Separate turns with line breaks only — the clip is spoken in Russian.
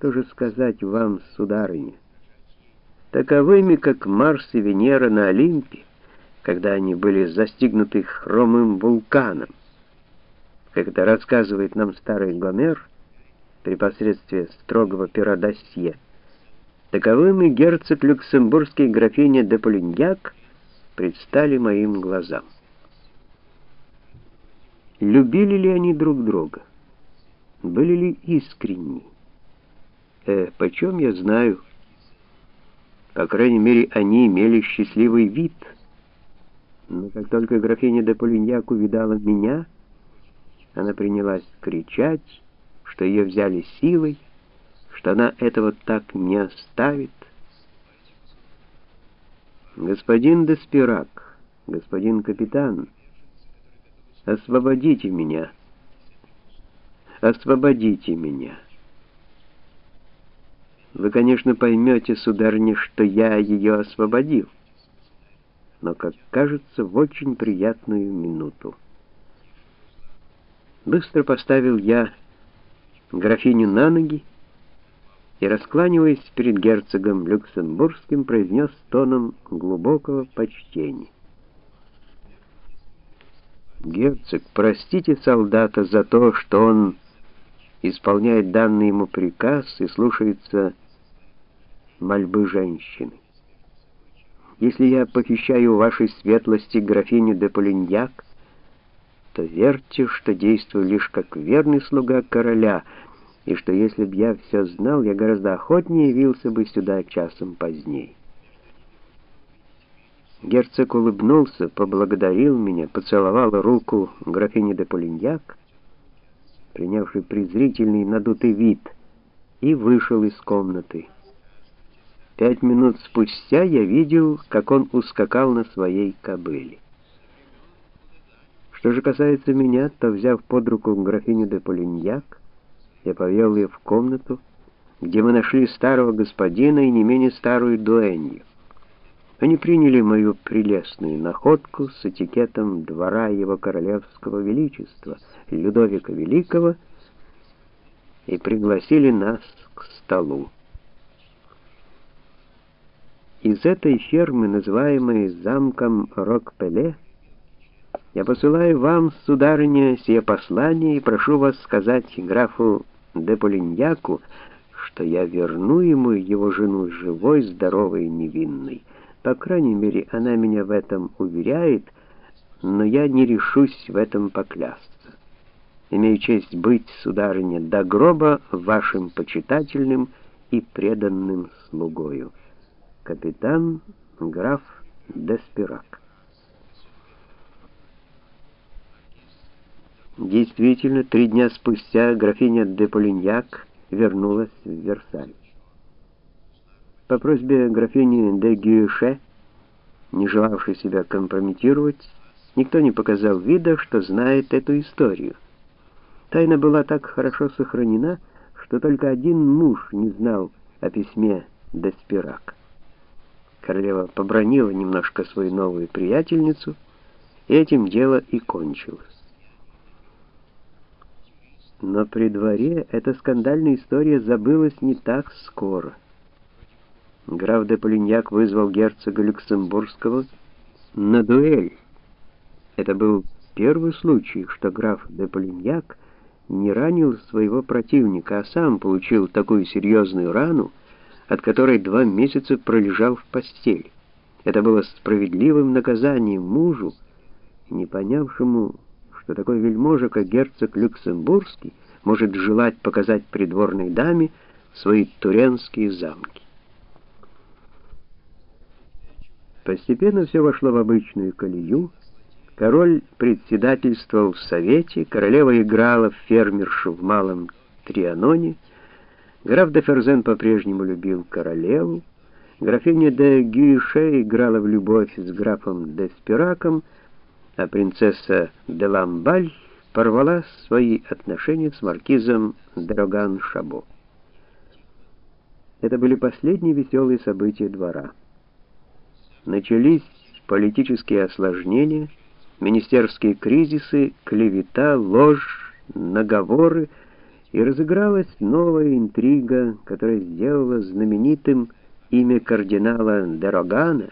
что же сказать вам, сударыня? Таковыми, как Марс и Венера на Олимпе, когда они были застигнуты хромым вулканом, как это рассказывает нам старый Гомер при посредстве строгого пера таковыми герцог Люксембургский графиня де Полиньяк предстали моим глазам. Любили ли они друг друга? Были ли искренни? Э, почем я знаю? По крайней мере, они имели счастливый вид. Но как только графиня де Полиньяк увидала меня, она принялась кричать, что ее взяли силой, что она этого так не оставит. «Господин Деспирак, господин капитан, освободите меня! Освободите меня!» Вы, конечно, поймете, сударыня, что я ее освободил, но, как кажется, в очень приятную минуту. Быстро поставил я графиню на ноги и, раскланиваясь перед герцогом Люксембургским, произнес тоном глубокого почтения. «Герцог, простите солдата за то, что он исполняет данный ему приказ и слушается мольбы женщины. Если я похищаю вашей светлости графиню де Полиньяк, то верьте, что действую лишь как верный слуга короля, и что если б я все знал, я гораздо охотнее явился бы сюда часом позднее. Герцог улыбнулся, поблагодарил меня, поцеловал руку графини де Полиньяк, принявший презрительный надутый вид, и вышел из комнаты. Пять минут спустя я видел, как он ускакал на своей кобыле. Что же касается меня, то, взяв под руку графиню де Полиньяк, я повел ее в комнату, где мы нашли старого господина и не менее старую дуэнью. Они приняли мою прелестную находку с этикетом двора его королевского величества, Людовика Великого, и пригласили нас к столу. Из этой фермы, называемой замком Рокпеле, я посылаю вам, сударыня, сие послание и прошу вас сказать графу де Полиньяку, что я верну ему его жену живой, здоровой и невинной. По крайней мере, она меня в этом уверяет, но я не решусь в этом поклясться. Имею честь быть, сударыня, до гроба вашим почитательным и преданным слугою капитан граф Деспирак. Действительно, три дня спустя графиня де Полиньяк вернулась в Версаль. По просьбе графини де Гюше, не желавшей себя компрометировать, никто не показал вида, что знает эту историю. Тайна была так хорошо сохранена, что только один муж не знал о письме Деспирак. Королева побронила немножко свою новую приятельницу, и этим дело и кончилось. Но при дворе эта скандальная история забылась не так скоро. Граф де Полиньяк вызвал герцога Люксембургского на дуэль. Это был первый случай, что граф де Полиньяк не ранил своего противника, а сам получил такую серьезную рану, от которой два месяца пролежал в постели. Это было справедливым наказанием мужу, не понявшему, что такой вельможа, как герцог Люксембургский, может желать показать придворной даме свои туренские замки. Постепенно все вошло в обычную колею. Король председательствовал в совете, королева играла в фермершу в малом Трианоне, Граф де Ферзен по-прежнему любил королеву, графиня де Гюйше играла в любовь с графом де Спираком, а принцесса де Ламбаль порвала свои отношения с маркизом Дроган Шабо. Это были последние веселые события двора. Начались политические осложнения, министерские кризисы, клевета, ложь, наговоры, и разыгралась новая интрига, которая сделала знаменитым имя кардинала Дерогана,